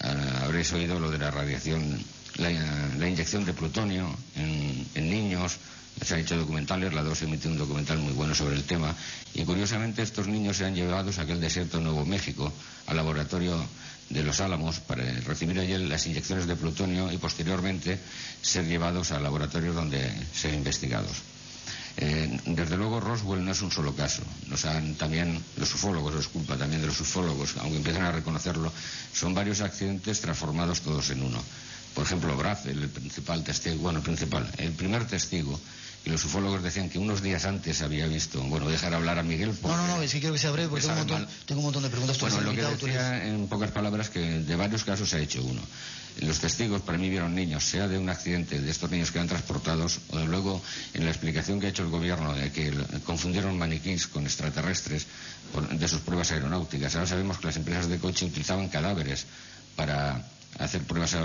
Ah, habréis oído lo de la radiación, la, inyección de plutonio en, niños. Se han hecho documentales, la 2 emitió un documental muy bueno sobre el tema. Y curiosamente estos niños se han llevado a aquel desierto de Nuevo México, al laboratorio de los Álamos, para recibir allí las inyecciones de plutonio y posteriormente ser llevados a laboratorios donde ser investigados. Eh, desde luego Roswell no es un solo caso. Nos han también los ufólogos, es culpa también de los ufólogos, aunque empiezan a reconocerlo, son varios accidentes transformados todos en uno. Por ejemplo, Braff, el principal testigo, bueno, el principal, el primer testigo, y los ufólogos decían que unos días antes había visto, bueno, dejar hablar a Miguel. no, no, no, es que quiero que sea breve porque tengo un, montón, tengo un, montón, de preguntas. Bueno, lo que decía, en pocas palabras, que de varios casos se ha hecho uno. Los testigos para mí vieron niños, sea de un accidente de estos niños que eran transportados, o de luego en la explicación que ha hecho el gobierno de que confundieron maniquís con extraterrestres de sus pruebas aeronáuticas. Ahora sabemos que las empresas de coche utilizaban cadáveres para hacer pruebas eh,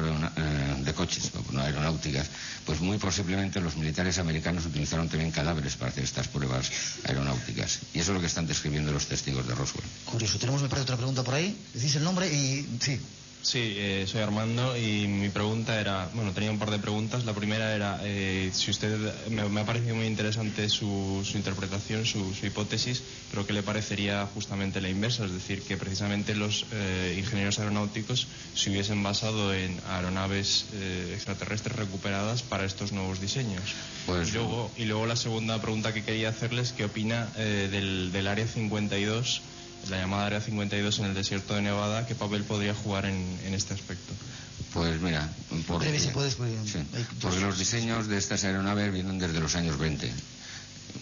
de coches, no aeronáuticas, pues muy posiblemente los militares americanos utilizaron también cadáveres para hacer estas pruebas aeronáuticas. Y eso es lo que están describiendo los testigos de Roswell. Curioso. Tenemos, otra pregunta por ahí. Decís el nombre y... Sí. Sí, eh, soy Armando y mi pregunta era, bueno, tenía un par de preguntas. La primera era, eh, si usted, me, ha parecido muy interesante su, interpretación, su, hipótesis, pero ¿qué le parecería justamente la inversa? Es decir, que precisamente los eh, ingenieros aeronáuticos se hubiesen basado en aeronaves extraterrestres recuperadas para estos nuevos diseños. Pues, y, luego, y luego la segunda pregunta que quería hacerles, ¿qué opina del, del Área 52? La llamada Área 52 en el desierto de Nevada, ¿qué papel podría jugar en, este aspecto? Pues mira, porque, puedes, porque los diseños de estas aeronaves vienen desde los años 20,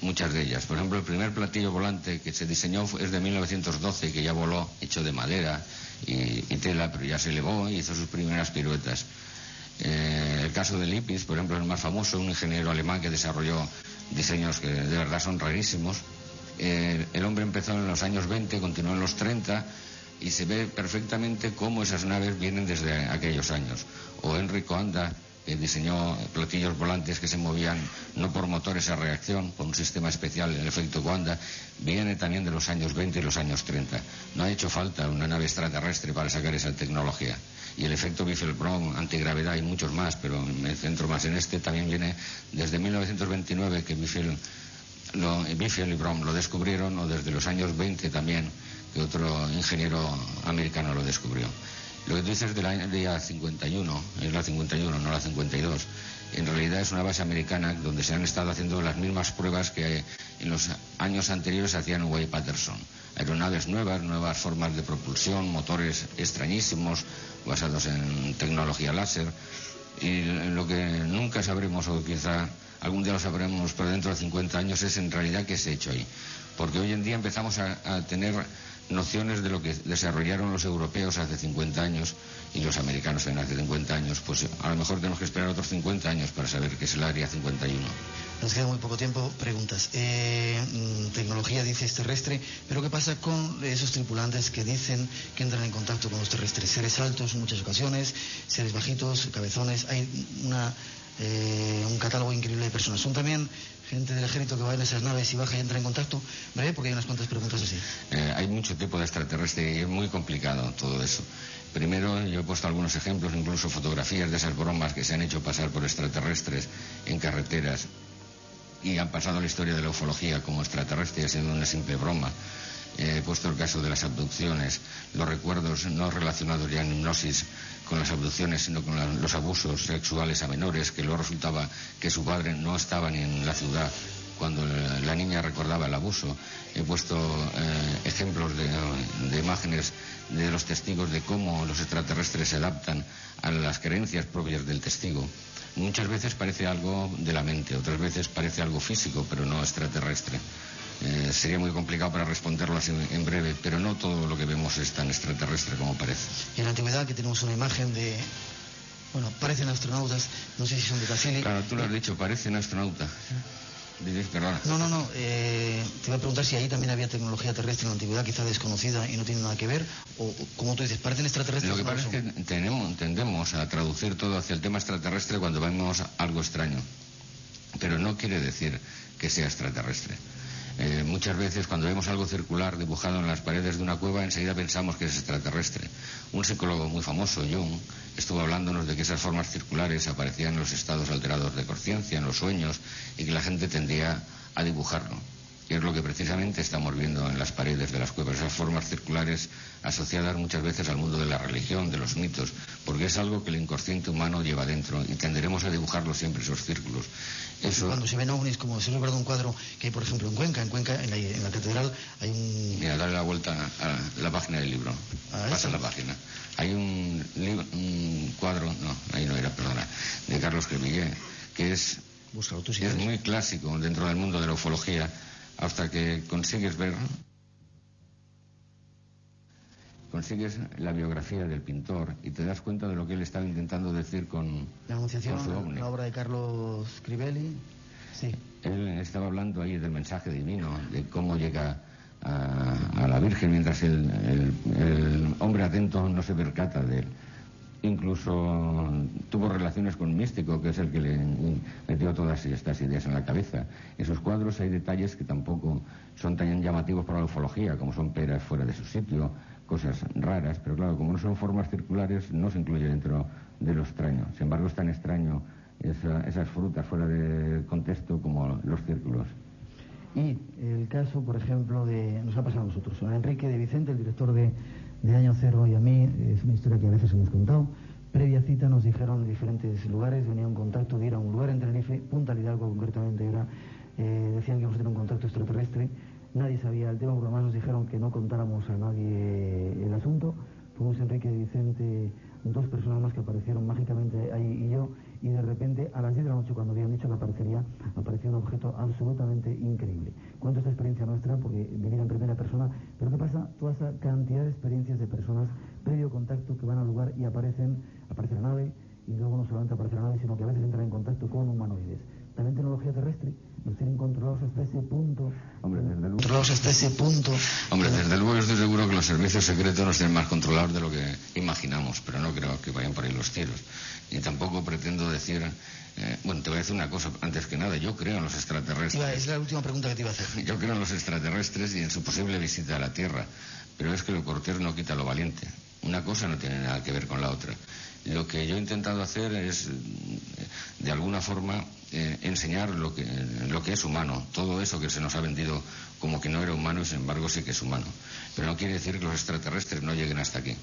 muchas de ellas. Por ejemplo, el primer platillo volante que se diseñó es de 1912 que ya voló, hecho de madera y, tela, pero ya se elevó y hizo sus primeras piruetas. Eh, el caso del IPIS, por ejemplo, es el más famoso, un ingeniero alemán que desarrolló diseños que de verdad son rarísimos eh, el hombre empezó en los años 20, continuó en los 30 y se ve perfectamente cómo esas naves vienen desde aquellos años. O Enrico Anda, que diseñó platillos volantes que se movían no por motores a reacción, por un sistema especial, el efecto Wanda, viene también de los años 20 y los años 30. No ha hecho falta una nave extraterrestre para sacar esa tecnología. Y el efecto Biffle-Brom, antigravedad y muchos más, pero me centro más en este, también viene desde 1929 que Biffle lo, Biffle y Brom lo descubrieron, o desde los años 20 también, que otro ingeniero americano lo descubrió. Lo que tú dices de la área 51, es la 51, no la 52, en realidad es una base americana donde se han estado haciendo las mismas pruebas que en los años anteriores hacían Way Patterson. Aeronaves nuevas, nuevas formas de propulsión, motores extrañísimos basados en tecnología láser Y lo que nunca sabremos, o quizá algún día lo sabremos, pero dentro de 50 años, es en realidad qué se ha hecho ahí. Porque hoy en día empezamos a, a tener nociones de lo que desarrollaron los europeos hace 50 años y los americanos en hace 50 años, pues a lo mejor tenemos que esperar otros 50 años para saber qué es el Área 51. Nos queda muy poco tiempo. Preguntas. Eh, mm, tecnología dices terrestre, pero ¿qué pasa con esos tripulantes que dicen que entran en contacto con los terrestres? Seres altos en muchas ocasiones, seres bajitos, cabezones. Hay una, eh, un catálogo increíble de personas. Son también gente del ejército que va en esas naves y baja y entra en contacto. Breve, porque hay unas cuantas preguntas así. Eh, hay mucho tipo de extraterrestre y es muy complicado todo eso. Primero, yo he puesto algunos ejemplos, incluso fotografías de esas bromas que se han hecho pasar por extraterrestres en carreteras y han pasado a la historia de la ufología como extraterrestre, siendo una simple broma. Eh, he puesto el caso de las abducciones, los recuerdos no relacionados ya en hipnosis con las abducciones, sino con los abusos sexuales a menores, que luego resultaba que su padre no estaba ni en la ciudad cuando la, niña recordaba el abuso. He puesto eh, ejemplos de imágenes de los testigos de cómo los extraterrestres se adaptan a las creencias propias del testigo. Muchas veces parece algo de la mente, otras veces parece algo físico, pero no extraterrestre. Eh, sería muy complicado para responderlo así en breve, pero no todo lo que vemos es tan extraterrestre como parece. En la antigüedad que tenemos una imagen de... Bueno, parecen astronautas, no sé si son de Cassini. Claro, tú lo has dicho, parece un astronauta. Dices, perdona. No, no, no. eh, te iba a preguntar si ahí también había tecnología terrestre en la antigüedad, quizá desconocida y no tiene nada que ver. O, o, como tú dices, parecen extraterrestres. Lo que no pasa es que tenemos, tendemos a traducir todo hacia el tema extraterrestre cuando vemos algo extraño. Pero no quiere decir que sea extraterrestre. Eh, muchas veces cuando vemos algo circular dibujado en las paredes de una cueva, enseguida pensamos que es extraterrestre. Un psicólogo muy famoso, Jung, estuvo hablándonos de que esas formas circulares aparecían en los estados alterados de conciencia, en los sueños, y que la gente tendía a dibujarlo. Y es lo que precisamente estamos viendo en las paredes de las cuevas, esas formas circulares asociadas muchas veces al mundo de la religión, de los mitos, porque es algo que el inconsciente humano lleva dentro y tenderemos a dibujarlo siempre, esos círculos. Eso, Cuando se ven ovnis, como se recuerda un cuadro que hay, por ejemplo, en Cuenca, en Cuenca, en la, en la catedral, hay un... Mira, dale la vuelta a la página del libro. ¿A Pasa la página. Hay un, libro- un cuadro, no, ahí no era, perdona, de Carlos Cremillé, que es, Búscalo tú si es muy clásico dentro del mundo de la ufología, hasta que consigues ver, consigues la biografía del pintor y te das cuenta de lo que él estaba intentando decir con, La Anunciación, con su ovni. la obra de Carlos Crivelli. Sí. Él estaba hablando ahí del mensaje divino, de cómo llega a, a la Virgen mientras el, el- el hombre atento no se percata de él. Incluso tuvo relaciones con místico, que es el que le metió todas estas ideas en la cabeza. En sus cuadros hay detalles que tampoco son tan llamativos para la ufología, como son peras fuera de su sitio, cosas raras, pero claro, como no son formas circulares, no se incluye dentro de lo extraño. Sin embargo, es tan extraño esa- esas frutas fuera de contexto como los círculos. Y el caso, por ejemplo, de. Nos ha pasado a nosotros. A Enrique de Vicente, el director de, de Año Cero, y a mí, es una historia que a veces hemos contado. Previa cita nos dijeron de diferentes lugares, venía un contacto de ir a un lugar en Tenerife, Punta Hidalgo concretamente era. eh, decían que íbamos a tener un contacto extraterrestre. Nadie sabía el tema, porque además nos dijeron que no contáramos a nadie el asunto. Fuimos Enrique de Vicente, dos personas más que aparecieron mágicamente ahí y yo, y de repente a las 10 de la noche cuando habían dicho que aparecería, apareció un objeto absolutamente increíble. Cuento esta experiencia nuestra porque venir en primera persona, pero ¿qué pasa? Toda esa cantidad de experiencias de personas previo contacto que van al lugar y aparecen, aparece la nave, y luego no solamente aparece la nave, sino que a veces entran en contacto con humanoides. También tecnología terrestre, nos tienen controlados hasta ese punto. Hombre, desde luego. Controlados hasta ese punto. Hombre, desde luego yo estoy seguro que los servicios secretos nos tienen más controlados de lo que imaginamos, pero no creo que vayan por ahí los tiros. Ni tampoco pretendo decir, eh, bueno, te voy a decir una cosa antes que nada, yo creo en los Iba- extraterrestres. es la última pregunta que te iba a hacer. Yo creo en los extraterrestres y en su posible visita a la Tierra, pero es que lo cortés no quita lo valiente. Una cosa no tiene nada que ver con la otra. Lo que yo he intentado hacer es, de alguna forma, eh, enseñar lo que, lo que es humano, todo eso que se nos ha vendido como que no era humano y sin embargo sí que es humano. Pero no quiere decir que los extraterrestres no lleguen hasta aquí.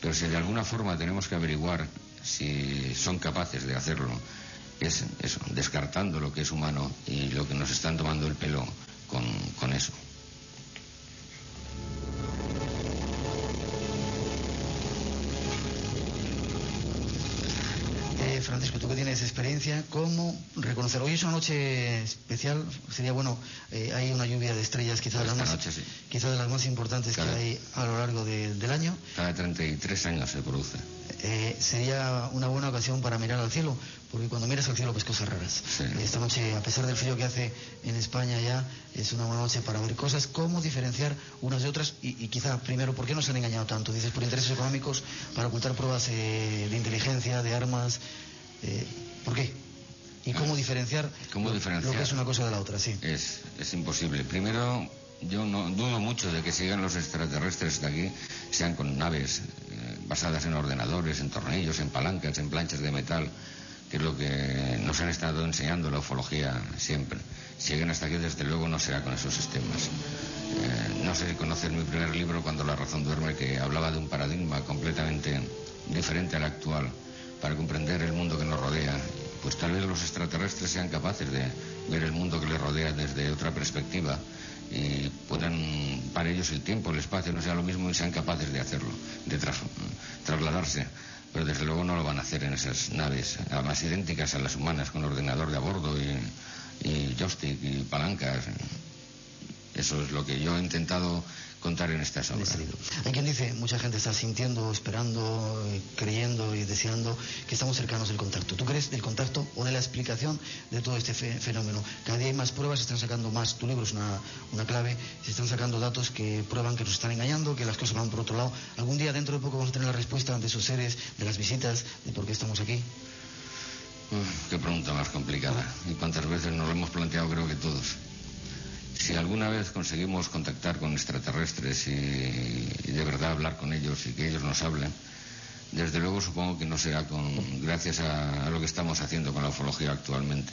Pero si de alguna forma tenemos que averiguar si son capaces de hacerlo, es eso, descartando lo que es humano y lo que nos están tomando el pelo con, con eso. Eh, Francisco, tú que tienes experiencia, ¿cómo reconocer? Hoy es una noche especial, sería bueno, eh, hay una lluvia de estrellas, quizás de, las más, noche, sí. quizá de las más importantes Cada- que hay a lo largo de- del año. Cada 33 años se produce. Eh, sería una buena ocasión para mirar al cielo, porque cuando miras al cielo ves cosas raras. Sí. Esta noche, a pesar del frío que hace en España ya, es una buena noche para ver cosas, cómo diferenciar unas de otras y, y quizá primero, ¿por qué nos han engañado tanto? Dices, por intereses económicos, para ocultar pruebas eh, de inteligencia, de armas. eh, ¿Por qué? ¿Y cómo diferenciar, Ah, ¿Cómo diferenciar? lo que es una cosa de la otra? Sí. Es, es imposible. Primero, yo no dudo mucho de que sigan los extraterrestres de aquí, sean con naves eh, basadas en ordenadores, en tornillos, en palancas, en planchas de metal, que es lo que nos han estado enseñando la ufología siempre. Si llegan hasta aquí, desde luego no será con esos sistemas. Eh, no sé si conoces mi primer libro, Cuando la razón duerme, que hablaba de un paradigma completamente diferente al actual para comprender el mundo que nos rodea. Pues tal vez los extraterrestres sean capaces de ver el mundo que les rodea desde otra perspectiva y puedan, para ellos el tiempo, el espacio no sea lo mismo y sean capaces de hacerlo, de tras- trasladarse. Pero desde luego no lo van a hacer en esas naves, además idénticas a las humanas, con ordenador de a bordo y, y joystick y palancas. Eso es lo que yo he intentado contar en estas obras. Hay quien dice, mucha gente está sintiendo, esperando, eh, creyendo y deseando que estamos cercanos del contacto. ¿Tú crees del contacto o de la explicación de todo este fe- fenómeno? Cada día hay más pruebas, se están sacando más, tu libro es una, una clave, se están sacando datos que prueban que nos están engañando, que las cosas van por otro lado. Algún día, dentro de poco, vamos a tener la respuesta de esos seres, de las visitas, de por qué estamos aquí. Uf, qué pregunta más complicada. Y cuántas veces nos lo hemos planteado, creo que todos. Si alguna vez conseguimos contactar con extraterrestres y, de verdad hablar con ellos y que ellos nos hablen, desde luego supongo que no será con, gracias a, a lo que estamos haciendo con la ufología actualmente.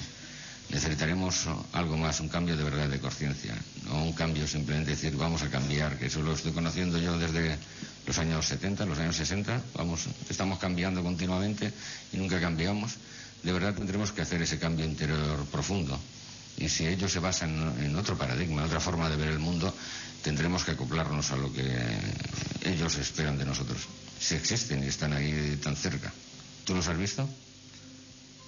Necesitaremos algo más, un cambio de verdad de conciencia, no un cambio simplemente decir vamos a cambiar, que eso lo estoy conociendo yo desde los años 70, los años 60, vamos, estamos cambiando continuamente y nunca cambiamos. De verdad tendremos que hacer ese cambio interior profundo. Y si ellos se basan en otro paradigma, en otra forma de ver el mundo, tendremos que acoplarnos a lo que ellos esperan de nosotros. Si existen y están ahí tan cerca. ¿Tú los has visto?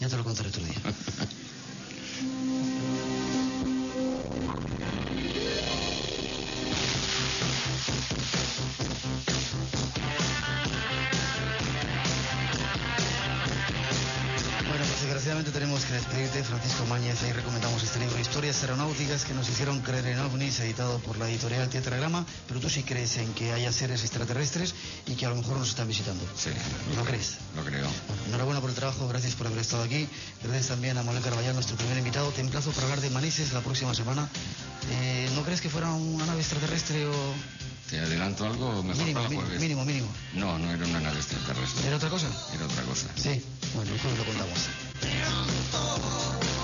Ya te lo contaré otro día. desgraciadamente tenemos que despedirte, Francisco Mañez. Ahí recomendamos este libro, Historias Aeronáuticas que nos hicieron creer en ovnis, editado por la editorial Tetragrama. Pero tú sí crees en que haya seres extraterrestres y que a lo mejor nos están visitando. Sí. ¿Lo crees? Lo creo. Bueno, enhorabuena por el trabajo, gracias por haber estado aquí. Gracias también a Manuel Carvallal, nuestro primer invitado. Te emplazo para hablar de Manises la próxima semana. Eh, ¿No crees que fuera una nave extraterrestre o ¿Te adelanto algo? Mejor mínimo, para mínimo, jueves. mínimo, mínimo? No, no era una nave extraterrestre. ¿Era otra cosa? Era otra cosa. Sí. Down the floor.